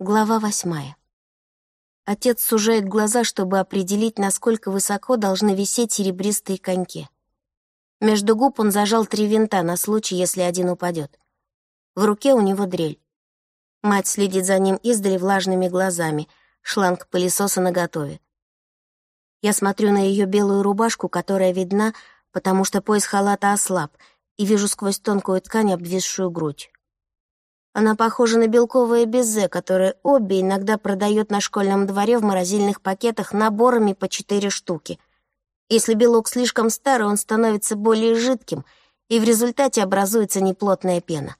Глава восьмая. Отец сужает глаза, чтобы определить, насколько высоко должны висеть серебристые коньки. Между губ он зажал три винта на случай, если один упадет. В руке у него дрель. Мать следит за ним издали влажными глазами, шланг пылесоса наготове. Я смотрю на ее белую рубашку, которая видна, потому что пояс халата ослаб, и вижу сквозь тонкую ткань обвисшую грудь. Она похожа на белковое безе, которое обе иногда продает на школьном дворе в морозильных пакетах наборами по четыре штуки. Если белок слишком старый, он становится более жидким, и в результате образуется неплотная пена.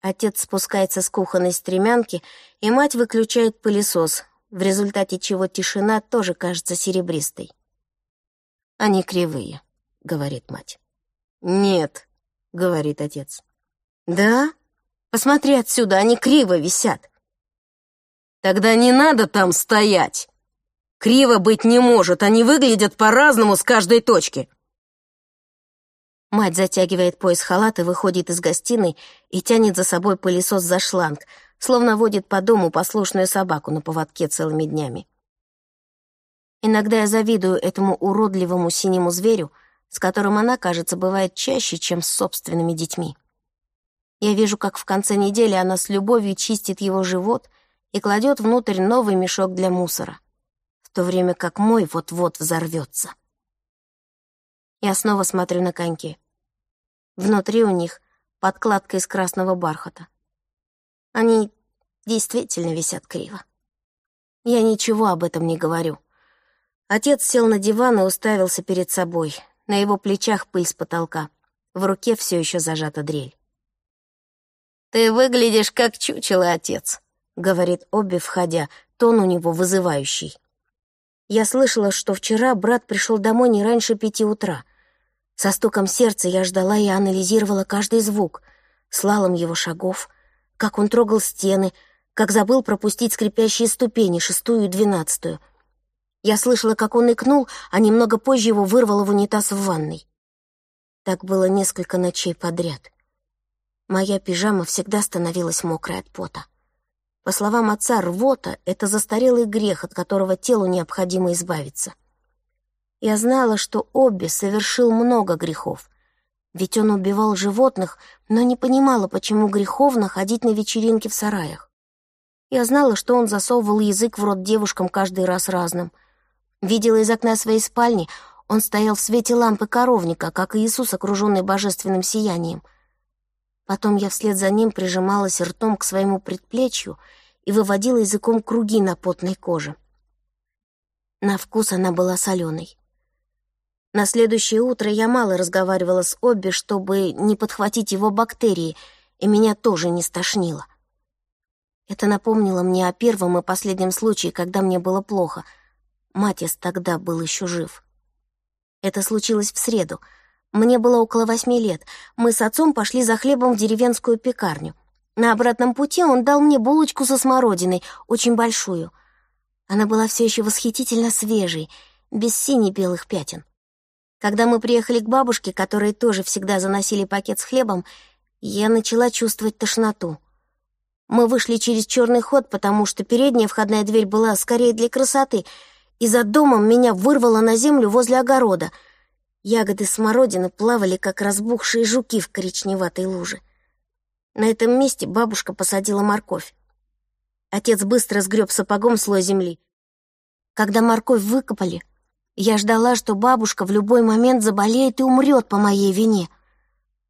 Отец спускается с кухонной стремянки, и мать выключает пылесос, в результате чего тишина тоже кажется серебристой. «Они кривые», — говорит мать. «Нет», — говорит отец. «Да?» Посмотри отсюда, они криво висят. Тогда не надо там стоять. Криво быть не может, они выглядят по-разному с каждой точки. Мать затягивает пояс халата, выходит из гостиной и тянет за собой пылесос за шланг, словно водит по дому послушную собаку на поводке целыми днями. Иногда я завидую этому уродливому синему зверю, с которым она, кажется, бывает чаще, чем с собственными детьми. Я вижу, как в конце недели она с любовью чистит его живот и кладет внутрь новый мешок для мусора, в то время как мой вот-вот взорвется. Я снова смотрю на коньки. Внутри у них подкладка из красного бархата. Они действительно висят криво. Я ничего об этом не говорю. Отец сел на диван и уставился перед собой. На его плечах пыль с потолка. В руке все еще зажата дрель. «Ты выглядишь как чучело, отец», — говорит Обби, входя, тон у него вызывающий. Я слышала, что вчера брат пришел домой не раньше пяти утра. Со стуком сердца я ждала и анализировала каждый звук, слалом его шагов, как он трогал стены, как забыл пропустить скрипящие ступени, шестую и двенадцатую. Я слышала, как он икнул, а немного позже его вырвало в унитаз в ванной. Так было несколько ночей подряд. Моя пижама всегда становилась мокрой от пота. По словам отца, рвота — это застарелый грех, от которого телу необходимо избавиться. Я знала, что Обби совершил много грехов, ведь он убивал животных, но не понимала, почему греховно ходить на вечеринки в сараях. Я знала, что он засовывал язык в рот девушкам каждый раз разным. Видела из окна своей спальни, он стоял в свете лампы коровника, как и Иисус, окруженный божественным сиянием — Потом я вслед за ним прижималась ртом к своему предплечью и выводила языком круги на потной коже. На вкус она была соленой. На следующее утро я мало разговаривала с Обби, чтобы не подхватить его бактерии, и меня тоже не стошнило. Это напомнило мне о первом и последнем случае, когда мне было плохо. Матис тогда был еще жив. Это случилось в среду — мне было около восьми лет. Мы с отцом пошли за хлебом в деревенскую пекарню. На обратном пути он дал мне булочку со смородиной, очень большую. Она была все еще восхитительно свежей, без сине-белых пятен. Когда мы приехали к бабушке, которые тоже всегда заносили пакет с хлебом, я начала чувствовать тошноту. Мы вышли через черный ход, потому что передняя входная дверь была скорее для красоты, и за домом меня вырвало на землю возле огорода — Ягоды смородины плавали, как разбухшие жуки в коричневатой луже. На этом месте бабушка посадила морковь. Отец быстро сгреб сапогом слой земли. Когда морковь выкопали, я ждала, что бабушка в любой момент заболеет и умрет по моей вине.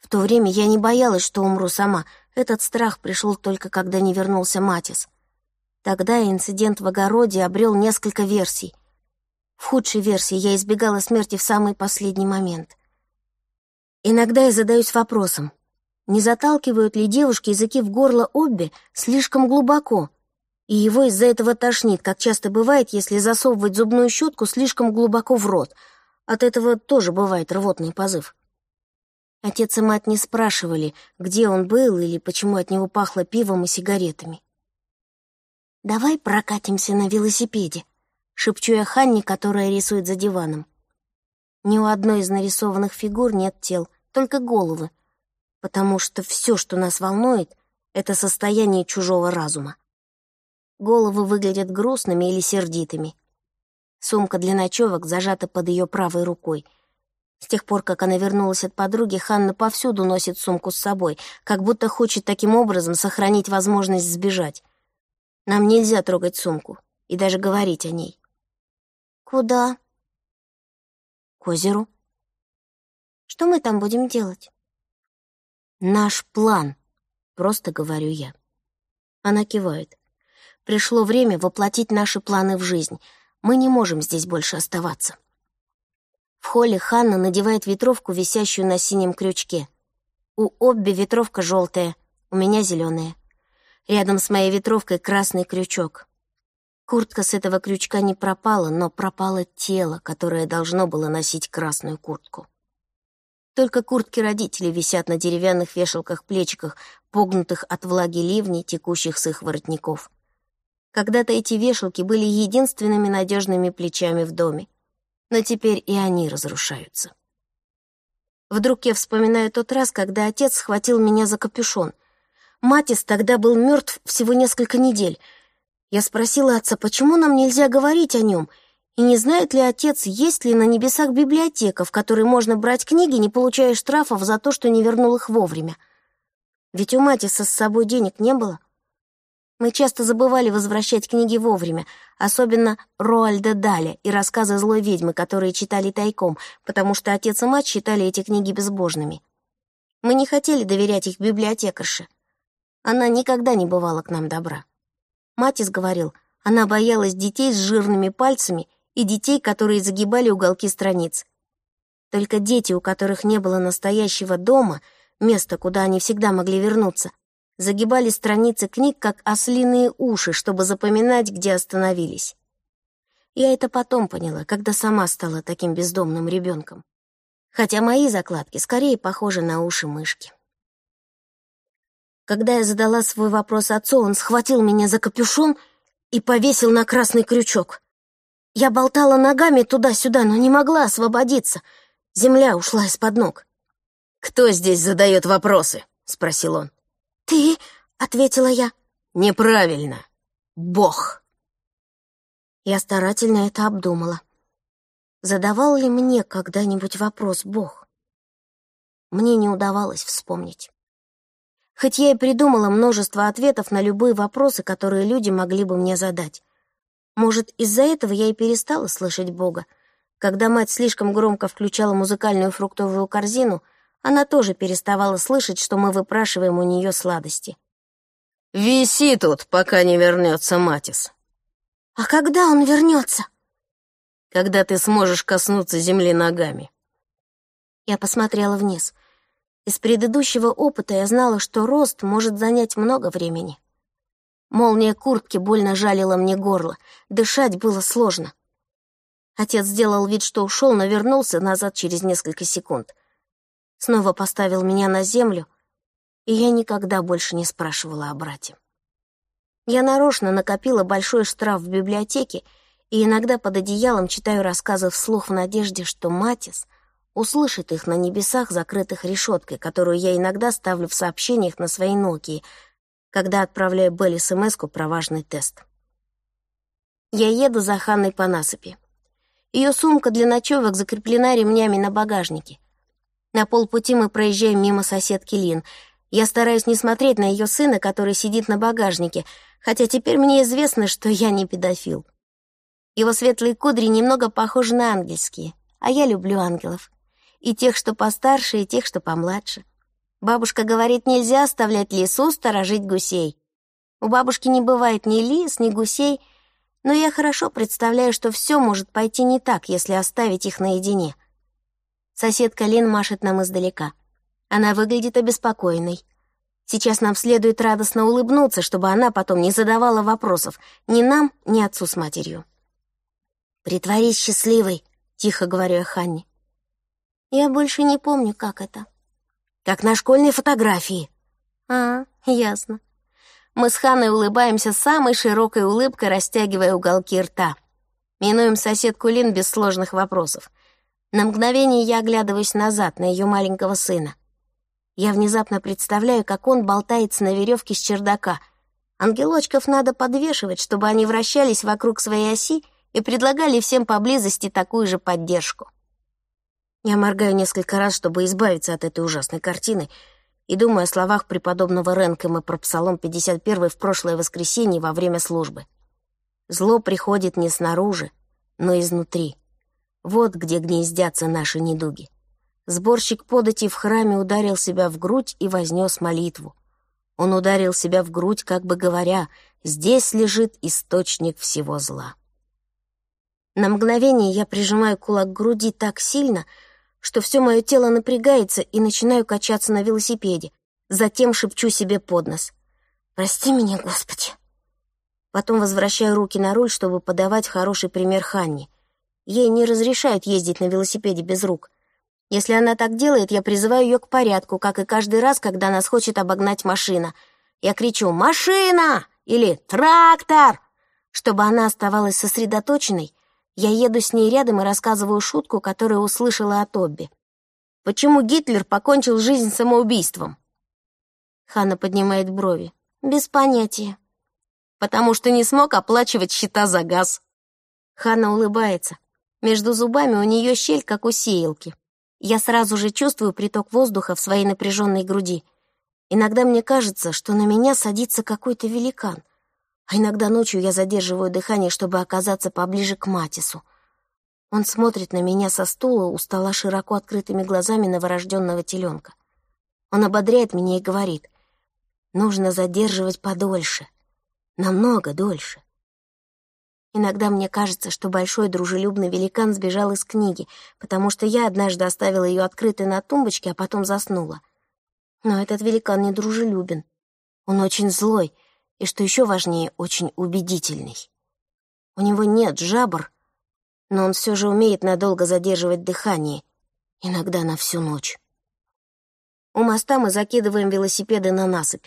В то время я не боялась, что умру сама. Этот страх пришел только, когда не вернулся Матис. Тогда инцидент в огороде обрел несколько версий. В худшей версии я избегала смерти в самый последний момент. Иногда я задаюсь вопросом, не заталкивают ли девушки языки в горло Обби слишком глубоко, и его из-за этого тошнит, как часто бывает, если засовывать зубную щетку слишком глубоко в рот. От этого тоже бывает рвотный позыв. Отец и мать не спрашивали, где он был или почему от него пахло пивом и сигаретами. «Давай прокатимся на велосипеде», Шепчу я Ханне, которая рисует за диваном. Ни у одной из нарисованных фигур нет тел, только головы, потому что все, что нас волнует, это состояние чужого разума. Головы выглядят грустными или сердитыми. Сумка для ночевок зажата под ее правой рукой. С тех пор, как она вернулась от подруги, Ханна повсюду носит сумку с собой, как будто хочет таким образом сохранить возможность сбежать. Нам нельзя трогать сумку и даже говорить о ней. «Куда?» «К озеру». «Что мы там будем делать?» «Наш план», — просто говорю я. Она кивает. «Пришло время воплотить наши планы в жизнь. Мы не можем здесь больше оставаться». В холле Ханна надевает ветровку, висящую на синем крючке. У Обби ветровка желтая, у меня зеленая. Рядом с моей ветровкой красный крючок. Куртка с этого крючка не пропала, но пропало тело, которое должно было носить красную куртку. Только куртки родителей висят на деревянных вешалках-плечиках, погнутых от влаги ливней, текущих с их воротников. Когда-то эти вешалки были единственными надежными плечами в доме, но теперь и они разрушаются. Вдруг я вспоминаю тот раз, когда отец схватил меня за капюшон. Матис тогда был мертв всего несколько недель. Я спросила отца, почему нам нельзя говорить о нем — и не знает ли отец, есть ли на небесах библиотека, в которой можно брать книги, не получая штрафов за то, что не вернул их вовремя? Ведь у Матиса с собой денег не было. Мы часто забывали возвращать книги вовремя, особенно Роальда Даля и рассказы злой ведьмы, которые читали тайком, потому что отец и мать считали эти книги безбожными. Мы не хотели доверять их библиотекарше. Она никогда не бывала к нам добра. Матис говорил, она боялась детей с жирными пальцами и детей, которые загибали уголки страниц. Только дети, у которых не было настоящего дома, места, куда они всегда могли вернуться, загибали страницы книг, как ослиные уши, чтобы запоминать, где остановились. Я это потом поняла, когда сама стала таким бездомным ребенком. Хотя мои закладки скорее похожи на уши мышки. Когда я задала свой вопрос отцу, он схватил меня за капюшон и повесил на красный крючок. Я болтала ногами туда-сюда, но не могла освободиться. Земля ушла из-под ног. «Кто здесь задает вопросы?» — спросил он. «Ты?» — ответила я. «Неправильно. Бог». Я старательно это обдумала. Задавал ли мне когда-нибудь вопрос Бог? Мне не удавалось вспомнить. Хоть я и придумала множество ответов на любые вопросы, которые люди могли бы мне задать. Может, из-за этого я и перестала слышать Бога. Когда мать слишком громко включала музыкальную фруктовую корзину, она тоже переставала слышать, что мы выпрашиваем у нее сладости. «Виси тут, пока не вернется Матис». «А когда он вернется?» «Когда ты сможешь коснуться земли ногами». Я посмотрела вниз. Из предыдущего опыта я знала, что рост может занять много времени. Молния куртки больно жалила мне горло. Дышать было сложно. Отец сделал вид, что ушел, но вернулся назад через несколько секунд. Снова поставил меня на землю, и я никогда больше не спрашивала о брате. Я нарочно накопила большой штраф в библиотеке и иногда под одеялом читаю рассказы вслух в надежде, что Матис услышит их на небесах, закрытых решеткой, которую я иногда ставлю в сообщениях на своей Нокии — когда отправляю Белли смс про важный тест. Я еду за Ханной по насыпи. Ее сумка для ночевок закреплена ремнями на багажнике. На полпути мы проезжаем мимо соседки Лин. Я стараюсь не смотреть на ее сына, который сидит на багажнике, хотя теперь мне известно, что я не педофил. Его светлые кудри немного похожи на ангельские, а я люблю ангелов. И тех, что постарше, и тех, что помладше. Бабушка говорит, нельзя оставлять лису сторожить гусей. У бабушки не бывает ни лис, ни гусей, но я хорошо представляю, что все может пойти не так, если оставить их наедине. Соседка Лин машет нам издалека. Она выглядит обеспокоенной. Сейчас нам следует радостно улыбнуться, чтобы она потом не задавала вопросов ни нам, ни отцу с матерью. «Притворись счастливой», — тихо говорю я Ханне. Я больше не помню, как это как на школьной фотографии». «А, ясно». Мы с Ханой улыбаемся самой широкой улыбкой, растягивая уголки рта. Минуем соседку Лин без сложных вопросов. На мгновение я оглядываюсь назад, на ее маленького сына. Я внезапно представляю, как он болтается на веревке с чердака, Ангелочков надо подвешивать, чтобы они вращались вокруг своей оси и предлагали всем поблизости такую же поддержку. Я моргаю несколько раз, чтобы избавиться от этой ужасной картины, и думаю о словах преподобного Ренкема про Псалом 51 в прошлое воскресенье во время службы. Зло приходит не снаружи, но изнутри. Вот где гнездятся наши недуги. Сборщик подати в храме ударил себя в грудь и вознес молитву. Он ударил себя в грудь, как бы говоря, «Здесь лежит источник всего зла». На мгновение я прижимаю кулак к груди так сильно, что все мое тело напрягается и начинаю качаться на велосипеде. Затем шепчу себе под нос. «Прости меня, Господи!» Потом возвращаю руки на руль, чтобы подавать хороший пример Ханне. Ей не разрешают ездить на велосипеде без рук. Если она так делает, я призываю ее к порядку, как и каждый раз, когда нас хочет обогнать машина. Я кричу «Машина!» или «Трактор!» Чтобы она оставалась сосредоточенной, я еду с ней рядом и рассказываю шутку, которую услышала от Обби. Почему Гитлер покончил жизнь самоубийством? Ханна поднимает брови. Без понятия. Потому что не смог оплачивать счета за газ. Ханна улыбается. Между зубами у нее щель, как у сеялки. Я сразу же чувствую приток воздуха в своей напряженной груди. Иногда мне кажется, что на меня садится какой-то великан. А иногда ночью я задерживаю дыхание, чтобы оказаться поближе к Матису. Он смотрит на меня со стула у стола широко открытыми глазами новорожденного теленка. Он ободряет меня и говорит, нужно задерживать подольше, намного дольше. Иногда мне кажется, что большой дружелюбный великан сбежал из книги, потому что я однажды оставила ее открытой на тумбочке, а потом заснула. Но этот великан не дружелюбен. Он очень злой и, что еще важнее, очень убедительный. У него нет жабр, но он все же умеет надолго задерживать дыхание, иногда на всю ночь. У моста мы закидываем велосипеды на насыпь.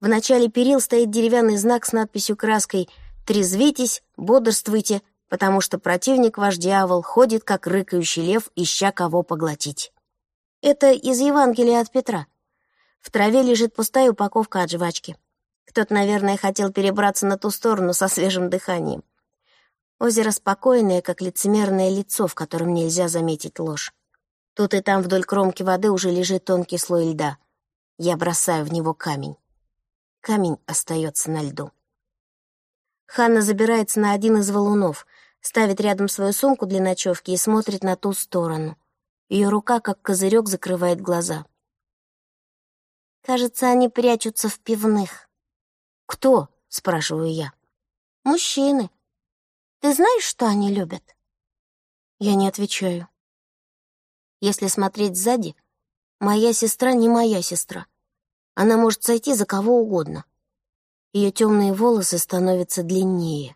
В начале перил стоит деревянный знак с надписью краской «Трезвитесь, бодрствуйте, потому что противник ваш дьявол ходит, как рыкающий лев, ища кого поглотить». Это из Евангелия от Петра. В траве лежит пустая упаковка от жвачки. Кто-то, наверное, хотел перебраться на ту сторону со свежим дыханием. Озеро спокойное, как лицемерное лицо, в котором нельзя заметить ложь. Тут и там вдоль кромки воды уже лежит тонкий слой льда. Я бросаю в него камень. Камень остается на льду. Ханна забирается на один из валунов, ставит рядом свою сумку для ночевки и смотрит на ту сторону. Ее рука, как козырек, закрывает глаза. Кажется, они прячутся в пивных. «Кто?» — спрашиваю я. «Мужчины. Ты знаешь, что они любят?» Я не отвечаю. Если смотреть сзади, моя сестра не моя сестра. Она может сойти за кого угодно. Ее темные волосы становятся длиннее.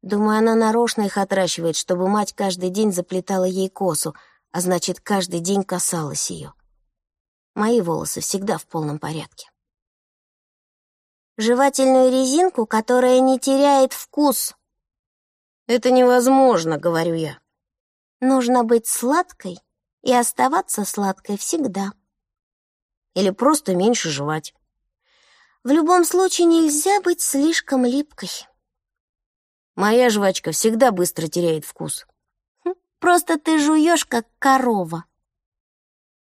Думаю, она нарочно их отращивает, чтобы мать каждый день заплетала ей косу, а значит, каждый день касалась ее. Мои волосы всегда в полном порядке жевательную резинку, которая не теряет вкус. «Это невозможно», — говорю я. «Нужно быть сладкой и оставаться сладкой всегда». Или просто меньше жевать. В любом случае нельзя быть слишком липкой. Моя жвачка всегда быстро теряет вкус. Хм, просто ты жуешь, как корова.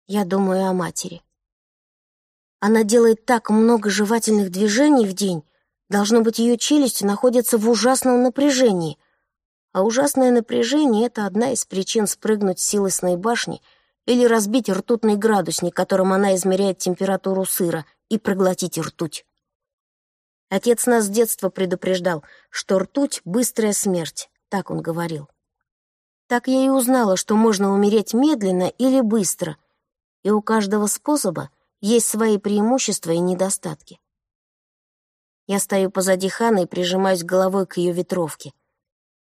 Я думаю о матери. Она делает так много жевательных движений в день. Должно быть, ее челюсти находятся в ужасном напряжении. А ужасное напряжение — это одна из причин спрыгнуть с силосной башни или разбить ртутный градусник, которым она измеряет температуру сыра, и проглотить ртуть. Отец нас с детства предупреждал, что ртуть — быстрая смерть, так он говорил. Так я и узнала, что можно умереть медленно или быстро, и у каждого способа — есть свои преимущества и недостатки. Я стою позади Ханы и прижимаюсь головой к ее ветровке.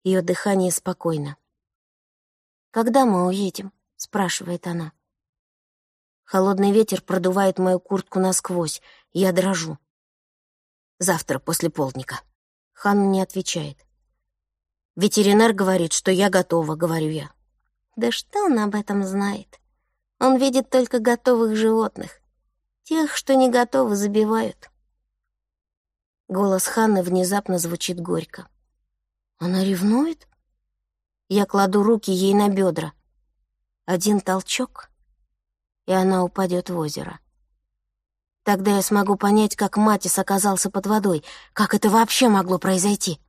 Ее дыхание спокойно. «Когда мы уедем?» — спрашивает она. Холодный ветер продувает мою куртку насквозь, я дрожу. «Завтра после полдника». Ханна не отвечает. «Ветеринар говорит, что я готова», — говорю я. «Да что он об этом знает? Он видит только готовых животных. Тех, что не готовы, забивают. Голос Ханны внезапно звучит горько. Она ревнует? Я кладу руки ей на бедра. Один толчок, и она упадет в озеро. Тогда я смогу понять, как Матис оказался под водой, как это вообще могло произойти.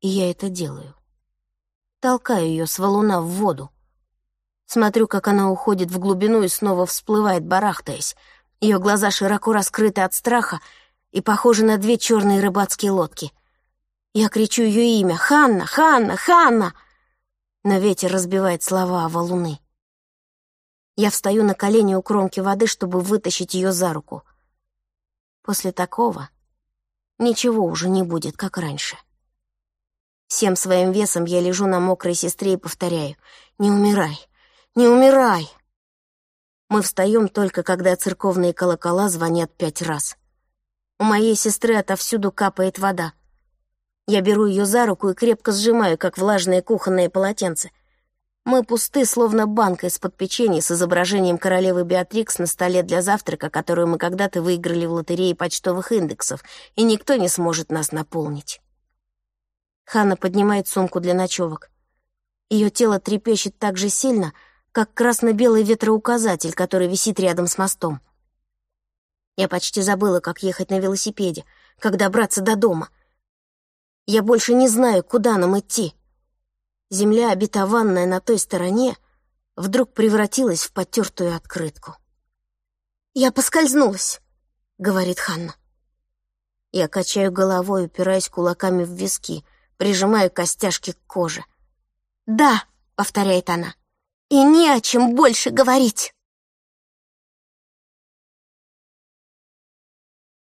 И я это делаю. Толкаю ее с валуна в воду. Смотрю, как она уходит в глубину и снова всплывает, барахтаясь. Ее глаза широко раскрыты от страха и похожи на две черные рыбацкие лодки. Я кричу ее имя «Ханна! Ханна! Ханна!» Но ветер разбивает слова о валуны. Я встаю на колени у кромки воды, чтобы вытащить ее за руку. После такого ничего уже не будет, как раньше. Всем своим весом я лежу на мокрой сестре и повторяю «Не умирай! Не умирай!» Мы встаем только, когда церковные колокола звонят пять раз. У моей сестры отовсюду капает вода. Я беру ее за руку и крепко сжимаю, как влажное кухонное полотенце — мы пусты, словно банка из-под печенья с изображением королевы Беатрикс на столе для завтрака, которую мы когда-то выиграли в лотерее почтовых индексов, и никто не сможет нас наполнить. Ханна поднимает сумку для ночевок. Ее тело трепещет так же сильно, как красно-белый ветроуказатель, который висит рядом с мостом. Я почти забыла, как ехать на велосипеде, как добраться до дома. Я больше не знаю, куда нам идти земля, обетованная на той стороне, вдруг превратилась в потертую открытку. «Я поскользнулась», — говорит Ханна. Я качаю головой, упираясь кулаками в виски, прижимаю костяшки к коже. «Да», — повторяет она, — «и не о чем больше говорить».